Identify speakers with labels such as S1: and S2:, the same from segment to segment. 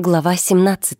S1: Глава 17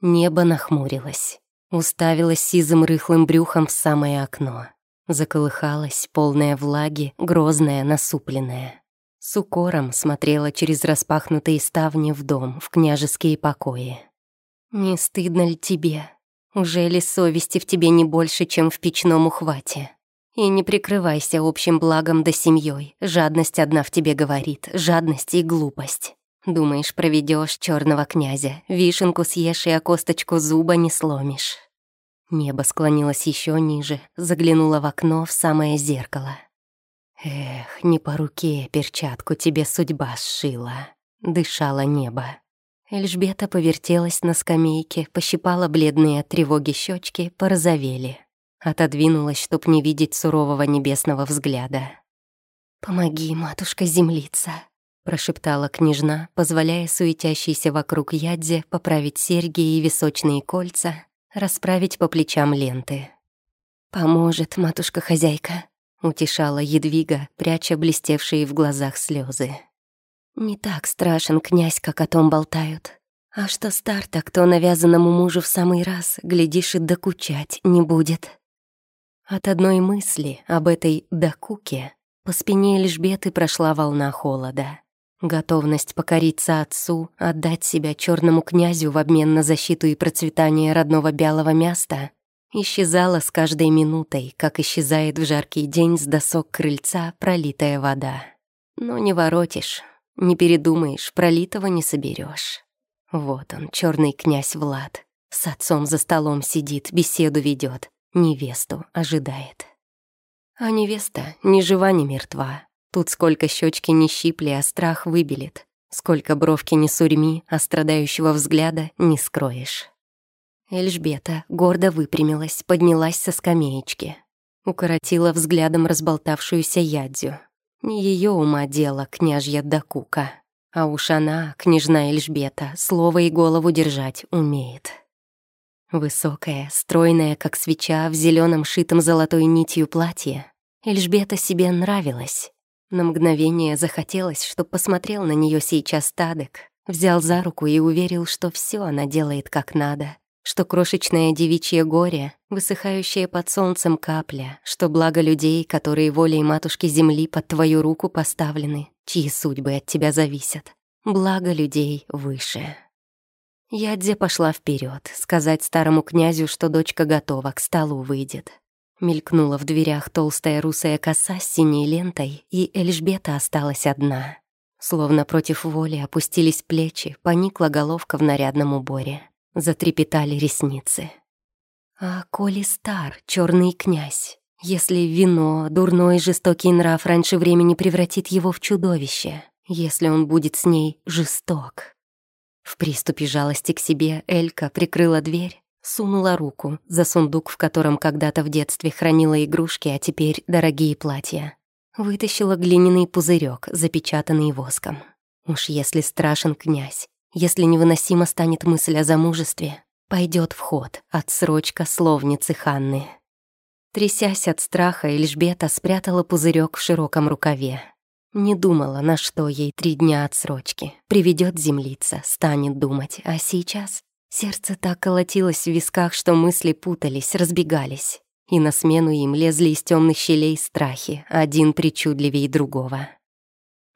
S1: Небо нахмурилось, уставилось сизым рыхлым брюхом в самое окно. Заколыхалась, полная влаги, грозная, насупленная. С укором смотрела через распахнутые ставни в дом, в княжеские покои. «Не стыдно ли тебе? Уже ли совести в тебе не больше, чем в печном ухвате?» И не прикрывайся общим благом да семьей. Жадность одна в тебе говорит, жадность и глупость. Думаешь, проведешь черного князя, вишенку съешь и о косточку зуба не сломишь. Небо склонилось еще ниже, заглянуло в окно в самое зеркало. Эх, не по руке перчатку тебе судьба сшила. Дышало небо. Эльжбета повертелась на скамейке, пощипала бледные от тревоги щечки, порозовели. Отодвинулась, чтоб не видеть сурового небесного взгляда. «Помоги, матушка, землица», — прошептала княжна, позволяя суетящейся вокруг Ядзе поправить серьги и височные кольца, расправить по плечам ленты. «Поможет, матушка-хозяйка», — утешала Едвига, пряча блестевшие в глазах слезы. «Не так страшен князь, как о том болтают. А что стар, так кто навязанному мужу в самый раз, глядишь, и докучать не будет». От одной мысли об этой докуке по спине Эльжбеты прошла волна холода. Готовность покориться отцу, отдать себя черному князю в обмен на защиту и процветание родного белого места исчезала с каждой минутой, как исчезает в жаркий день с досок крыльца пролитая вода. Но не воротишь, не передумаешь, пролитого не соберешь. Вот он, черный князь Влад. С отцом за столом сидит, беседу ведет, невесту ожидает. А невеста ни жива, ни мертва. Тут сколько щечки не щипли, а страх выбелит. Сколько бровки не сурьми, а страдающего взгляда не скроешь. Эльжбета гордо выпрямилась, поднялась со скамеечки. Укоротила взглядом разболтавшуюся ядзю. Не ее ума дело, княжья Дакука. А уж она, княжна Эльжбета, слово и голову держать умеет. Высокая, стройная, как свеча, в зеленом шитом золотой нитью платье. Эльжбета себе нравилась. На мгновение захотелось, чтоб посмотрел на нее сейчас Тадек, взял за руку и уверил, что все она делает как надо, что крошечное девичье горе, высыхающее под солнцем капля, что благо людей, которые волей матушки земли под твою руку поставлены, чьи судьбы от тебя зависят, благо людей выше. Ядзе пошла вперед, сказать старому князю, что дочка готова, к столу выйдет. Мелькнула в дверях толстая русая коса с синей лентой, и Эльжбета осталась одна. Словно против воли опустились плечи, поникла головка в нарядном уборе. Затрепетали ресницы. А коли стар, черный князь, если вино, дурной жестокий нрав раньше времени превратит его в чудовище, если он будет с ней жесток, в приступе жалости к себе Элька прикрыла дверь, сунула руку за сундук, в котором когда-то в детстве хранила игрушки, а теперь дорогие платья. Вытащила глиняный пузырек, запечатанный воском. Уж если страшен князь, если невыносимо станет мысль о замужестве, пойдет в ход отсрочка словницы Ханны. Трясясь от страха, Эльжбета спрятала пузырек в широком рукаве. Не думала, на что ей три дня отсрочки. Приведет землица, станет думать. А сейчас сердце так колотилось в висках, что мысли путались, разбегались. И на смену им лезли из темных щелей страхи, один причудливее другого.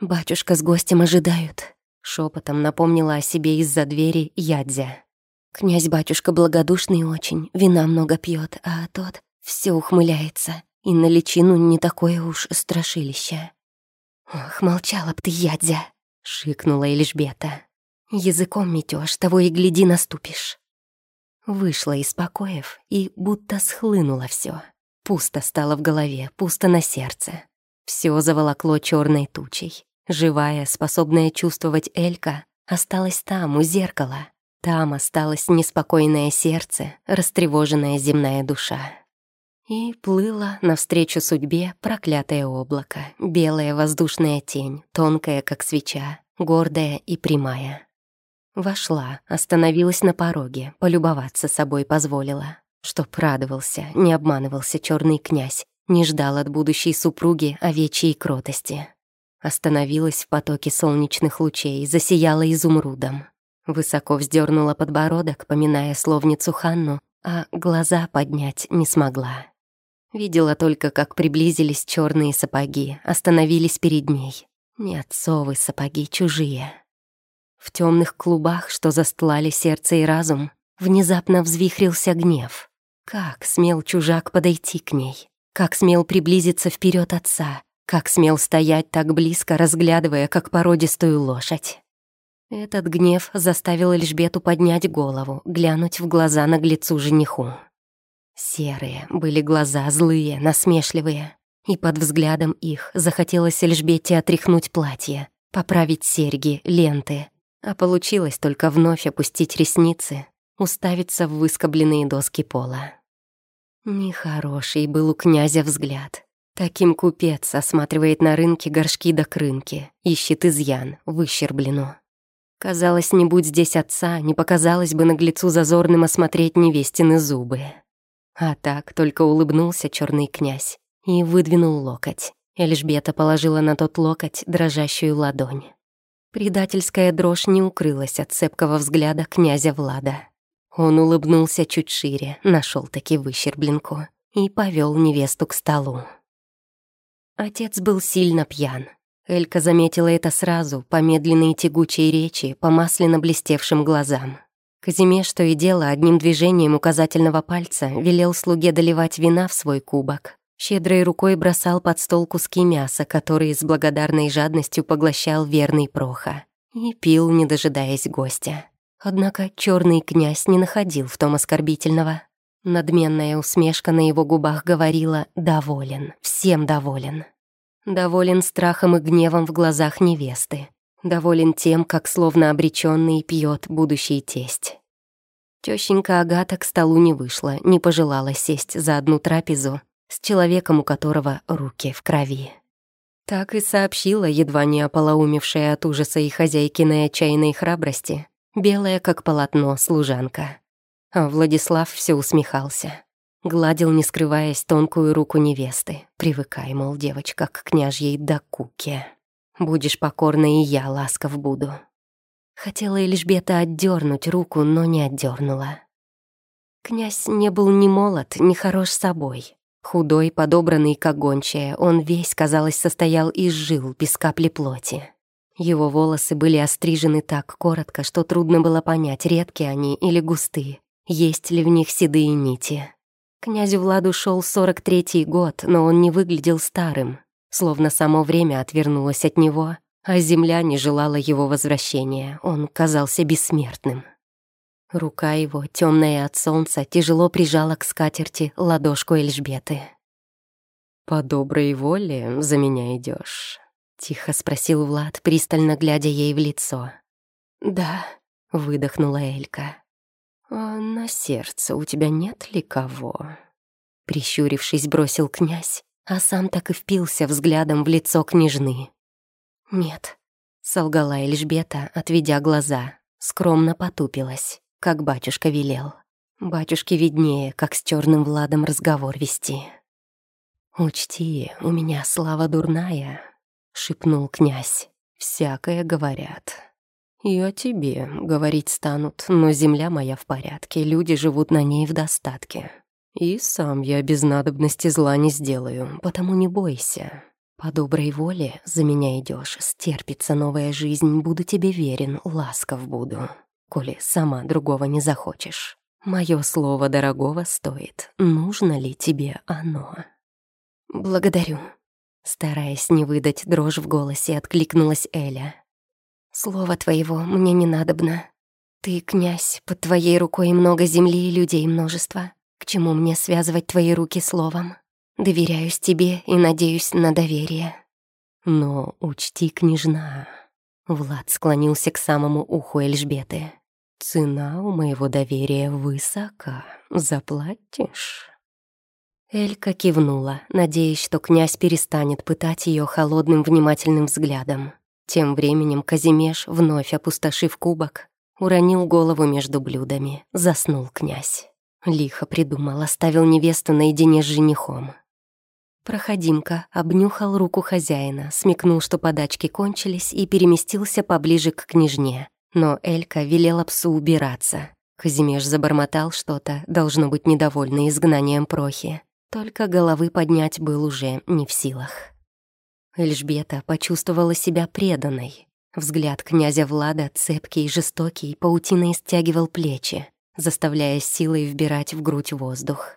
S1: «Батюшка с гостем ожидают», — шепотом напомнила о себе из-за двери Ядзя. «Князь-батюшка благодушный очень, вина много пьет, а тот все ухмыляется, и на личину не такое уж страшилище». «Ох, молчала б ты, ядзя!» — шикнула Эльжбета. «Языком метёшь, того и гляди наступишь». Вышла из покоев и будто схлынуло всё. Пусто стало в голове, пусто на сердце. Всё заволокло чёрной тучей. Живая, способная чувствовать Элька, осталась там, у зеркала. Там осталось неспокойное сердце, растревоженная земная душа. И плыло навстречу судьбе проклятое облако, белая воздушная тень, тонкая, как свеча, гордая и прямая. Вошла, остановилась на пороге, полюбоваться собой позволила. Чтоб радовался, не обманывался черный князь, не ждал от будущей супруги овечьей кротости. Остановилась в потоке солнечных лучей, засияла изумрудом. Высоко вздернула подбородок, поминая словницу Ханну, а глаза поднять не смогла. Видела только, как приблизились черные сапоги, остановились перед ней. Не отцовы сапоги, чужие. В темных клубах, что застлали сердце и разум, внезапно взвихрился гнев. Как смел чужак подойти к ней? Как смел приблизиться вперед отца? Как смел стоять так близко, разглядывая, как породистую лошадь? Этот гнев заставил Эльжбету поднять голову, глянуть в глаза наглецу жениху. Серые были глаза, злые, насмешливые. И под взглядом их захотелось Эльжбете отряхнуть платье, поправить серьги, ленты. А получилось только вновь опустить ресницы, уставиться в выскобленные доски пола. Нехороший был у князя взгляд. Таким купец осматривает на рынке горшки до крынки, ищет изъян, выщерблену. Казалось, не будь здесь отца, не показалось бы наглецу зазорным осмотреть невестины зубы. А так только улыбнулся черный князь и выдвинул локоть. Эльжбета положила на тот локоть дрожащую ладонь. Предательская дрожь не укрылась от цепкого взгляда князя Влада. Он улыбнулся чуть шире, нашел таки выщербленку и повел невесту к столу. Отец был сильно пьян. Элька заметила это сразу, по медленной тягучей речи, по масляно блестевшим глазам. Казимеш то и дело одним движением указательного пальца велел слуге доливать вина в свой кубок. Щедрой рукой бросал под стол куски мяса, которые с благодарной жадностью поглощал верный Проха. И пил, не дожидаясь гостя. Однако черный князь не находил в том оскорбительного. Надменная усмешка на его губах говорила «доволен, всем доволен». Доволен страхом и гневом в глазах невесты. Доволен тем, как словно обреченный пьет будущий тесть. Тещенька Агата к столу не вышла, не пожелала сесть за одну трапезу с человеком, у которого руки в крови. Так и сообщила, едва не ополоумевшая от ужаса и хозяйкиной отчаянной храбрости, белая, как полотно, служанка. А Владислав все усмехался. Гладил, не скрываясь, тонкую руку невесты. Привыкай, мол, девочка, к княжьей докуке. Будешь покорна, и я ласков буду. Хотела Эльжбета отдернуть руку, но не отдернула. Князь не был ни молод, ни хорош собой. Худой, подобранный, как гончая, он весь, казалось, состоял из жил, без капли плоти. Его волосы были острижены так коротко, что трудно было понять, редкие они или густые, есть ли в них седые нити. Князю Владу шел сорок третий год, но он не выглядел старым, словно само время отвернулось от него, а земля не желала его возвращения, он казался бессмертным. Рука его, темная от солнца, тяжело прижала к скатерти ладошку Эльжбеты. «По доброй воле за меня идешь? тихо спросил Влад, пристально глядя ей в лицо. «Да», — выдохнула Элька. «А на сердце у тебя нет ли кого?» Прищурившись, бросил князь, а сам так и впился взглядом в лицо княжны. «Нет», — солгала Эльжбета, отведя глаза, скромно потупилась, как батюшка велел. Батюшке виднее, как с черным Владом разговор вести. «Учти, у меня слава дурная», — шепнул князь. «Всякое говорят». «И о тебе говорить станут, но земля моя в порядке, люди живут на ней в достатке. И сам я без надобности зла не сделаю, потому не бойся. По доброй воле за меня идешь, стерпится новая жизнь, буду тебе верен, ласков буду, коли сама другого не захочешь. Мое слово дорогого стоит, нужно ли тебе оно?» «Благодарю», Стараясь не выдать дрожь в голосе, откликнулась Эля. Слова твоего мне не надобно. Ты, князь, под твоей рукой много земли и людей множество. К чему мне связывать твои руки словом? Доверяюсь тебе и надеюсь на доверие. Но учти, княжна. Влад склонился к самому уху Эльжбеты. Цена у моего доверия высока. Заплатишь? Элька кивнула, надеясь, что князь перестанет пытать ее холодным внимательным взглядом. Тем временем Казимеш, вновь опустошив кубок, уронил голову между блюдами. Заснул князь. Лихо придумал, оставил невесту наедине с женихом. Проходимка обнюхал руку хозяина, смекнул, что подачки кончились, и переместился поближе к княжне. Но Элька велела псу убираться. Казимеш забормотал что-то, должно быть недовольный изгнанием прохи. Только головы поднять был уже не в силах. Эльжбета почувствовала себя преданной. Взгляд князя Влада, цепкий и жестокий, паутиной стягивал плечи, заставляя силой вбирать в грудь воздух.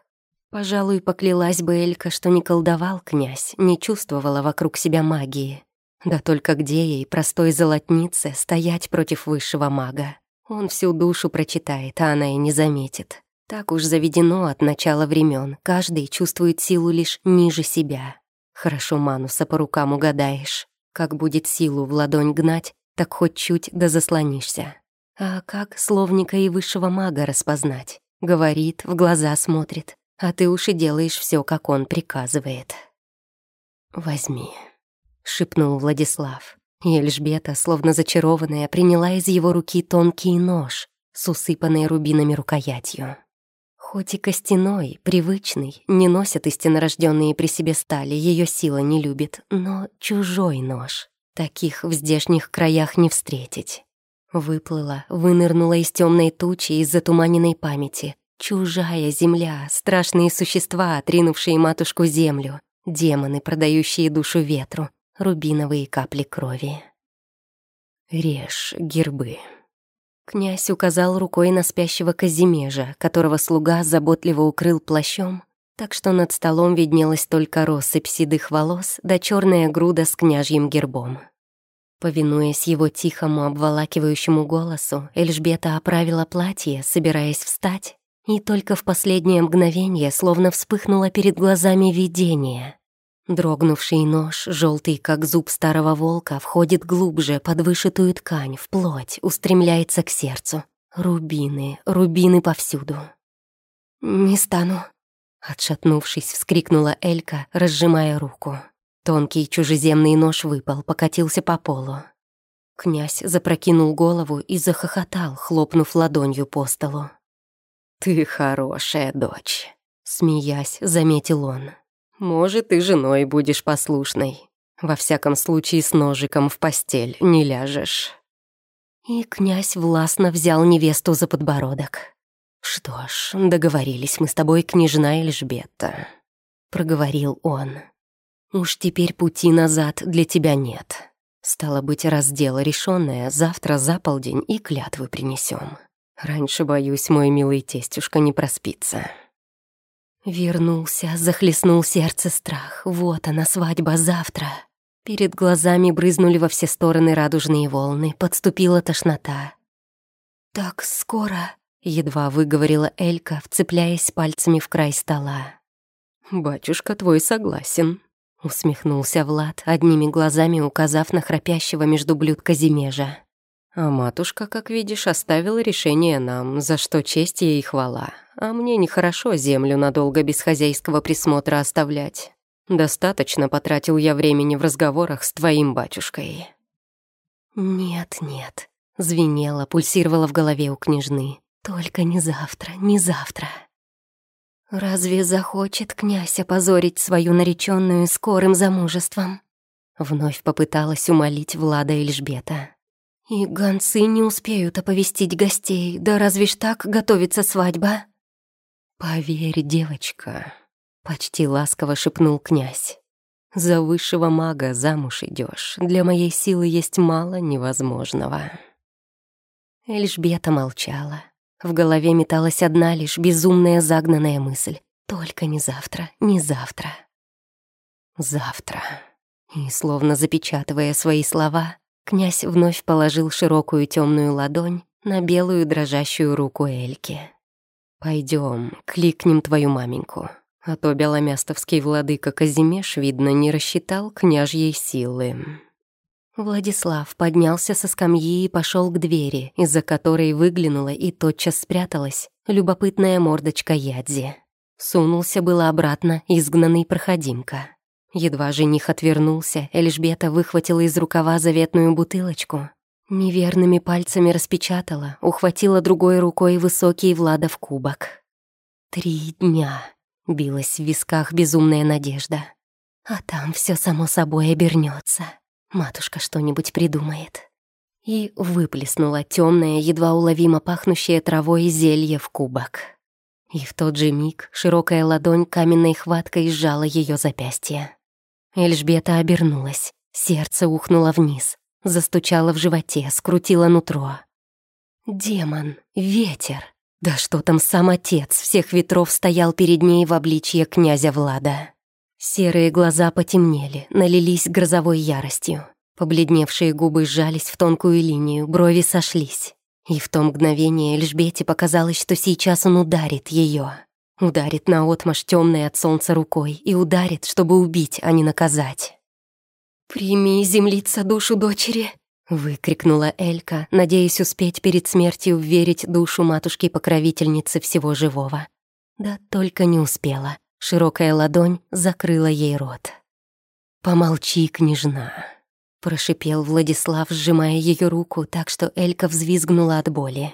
S1: Пожалуй, поклялась бы Элька, что не колдовал князь, не чувствовала вокруг себя магии. Да только где ей, простой золотнице, стоять против высшего мага? Он всю душу прочитает, а она и не заметит. Так уж заведено от начала времен. каждый чувствует силу лишь ниже себя. Хорошо Мануса по рукам угадаешь. Как будет силу в ладонь гнать, так хоть чуть да заслонишься. А как словника и высшего мага распознать? Говорит, в глаза смотрит, а ты уж и делаешь все, как он приказывает. «Возьми», — шепнул Владислав. И Эльжбета, словно зачарованная, приняла из его руки тонкий нож с усыпанной рубинами рукоятью. Хоть и костяной, привычный, не носят истинно при себе стали, ее сила не любит, но чужой нож. Таких в здешних краях не встретить. Выплыла, вынырнула из темной тучи, из затуманенной памяти. Чужая земля, страшные существа, отринувшие матушку землю, демоны, продающие душу ветру, рубиновые капли крови. «Режь гербы». Князь указал рукой на спящего Казимежа, которого слуга заботливо укрыл плащом, так что над столом виднелась только россыпь седых волос да черная груда с княжьим гербом. Повинуясь его тихому обволакивающему голосу, Эльжбета оправила платье, собираясь встать, и только в последнее мгновение словно вспыхнуло перед глазами видение. Дрогнувший нож, желтый как зуб старого волка, входит глубже под вышитую ткань, в плоть, устремляется к сердцу. Рубины, рубины повсюду. «Не стану», — отшатнувшись, вскрикнула Элька, разжимая руку. Тонкий чужеземный нож выпал, покатился по полу. Князь запрокинул голову и захохотал, хлопнув ладонью по столу. «Ты хорошая дочь», — смеясь, заметил он. Может, и женой будешь послушной. Во всяком случае, с ножиком в постель не ляжешь». И князь властно взял невесту за подбородок. «Что ж, договорились мы с тобой, княжна Эльжбета», — проговорил он. «Уж теперь пути назад для тебя нет. Стало быть, раз дело решенное, завтра за полдень и клятвы принесем. Раньше, боюсь, мой милый тестюшка не проспится». Вернулся, захлестнул сердце страх. Вот она, свадьба завтра. Перед глазами брызнули во все стороны радужные волны, подступила тошнота. «Так скоро», — едва выговорила Элька, вцепляясь пальцами в край стола. «Батюшка твой согласен», — усмехнулся Влад, одними глазами указав на храпящего между блюд Казимежа. А матушка, как видишь, оставила решение нам, за что честь ей и хвала. А мне нехорошо землю надолго без хозяйского присмотра оставлять. Достаточно потратил я времени в разговорах с твоим батюшкой». «Нет, нет», — звенело, пульсировало в голове у княжны. «Только не завтра, не завтра». «Разве захочет князь опозорить свою нареченную скорым замужеством?» Вновь попыталась умолить Влада Эльжбета. «И гонцы не успеют оповестить гостей, да разве ж так готовится свадьба?» «Поверь, девочка», — почти ласково шепнул князь. «За высшего мага замуж идешь. Для моей силы есть мало невозможного». Эльжбета молчала. В голове металась одна лишь безумная загнанная мысль. «Только не завтра, не завтра». «Завтра». И, словно запечатывая свои слова, Князь вновь положил широкую темную ладонь на белую дрожащую руку Эльки. Пойдем, кликнем твою маменьку, а то беломястовский владыка Казимеш, видно, не рассчитал княжьей силы». Владислав поднялся со скамьи и пошел к двери, из-за которой выглянула и тотчас спряталась любопытная мордочка Ядзи. Сунулся было обратно изгнанный проходимка. Едва жених отвернулся, Эльжбета выхватила из рукава заветную бутылочку. Неверными пальцами распечатала, ухватила другой рукой высокий Владов кубок. «Три дня», — билась в висках безумная надежда. А там все само собой обернется. Матушка что-нибудь придумает. И выплеснула темное, едва уловимо пахнущее травой зелье в кубок. И в тот же миг широкая ладонь каменной хваткой сжала ее запястье. Эльжбета обернулась, сердце ухнуло вниз, застучало в животе, скрутило нутро. Демон, ветер, да что там сам отец всех ветров стоял перед ней в обличье князя Влада. Серые глаза потемнели, налились грозовой яростью. Побледневшие губы сжались в тонкую линию, брови сошлись. И в то мгновение Эльжбете показалось, что сейчас он ударит ее. Ударит наотмашь темной от солнца рукой и ударит, чтобы убить, а не наказать. «Прими, землица, душу дочери!» — выкрикнула Элька, надеясь успеть перед смертью верить душу матушки-покровительницы всего живого. Да только не успела. Широкая ладонь закрыла ей рот. «Помолчи, княжна», — прошипел Владислав, сжимая ее руку так, что Элька взвизгнула от боли.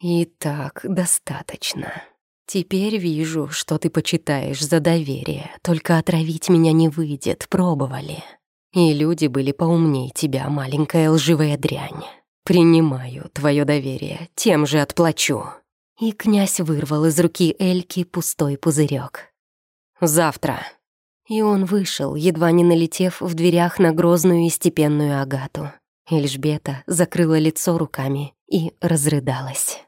S1: «И так достаточно. Теперь вижу, что ты почитаешь за доверие, только отравить меня не выйдет, пробовали». И люди были поумней тебя, маленькая лживая дрянь. Принимаю твое доверие, тем же отплачу». И князь вырвал из руки Эльки пустой пузырек. «Завтра». И он вышел, едва не налетев в дверях на грозную и степенную Агату. Эльжбета закрыла лицо руками и разрыдалась.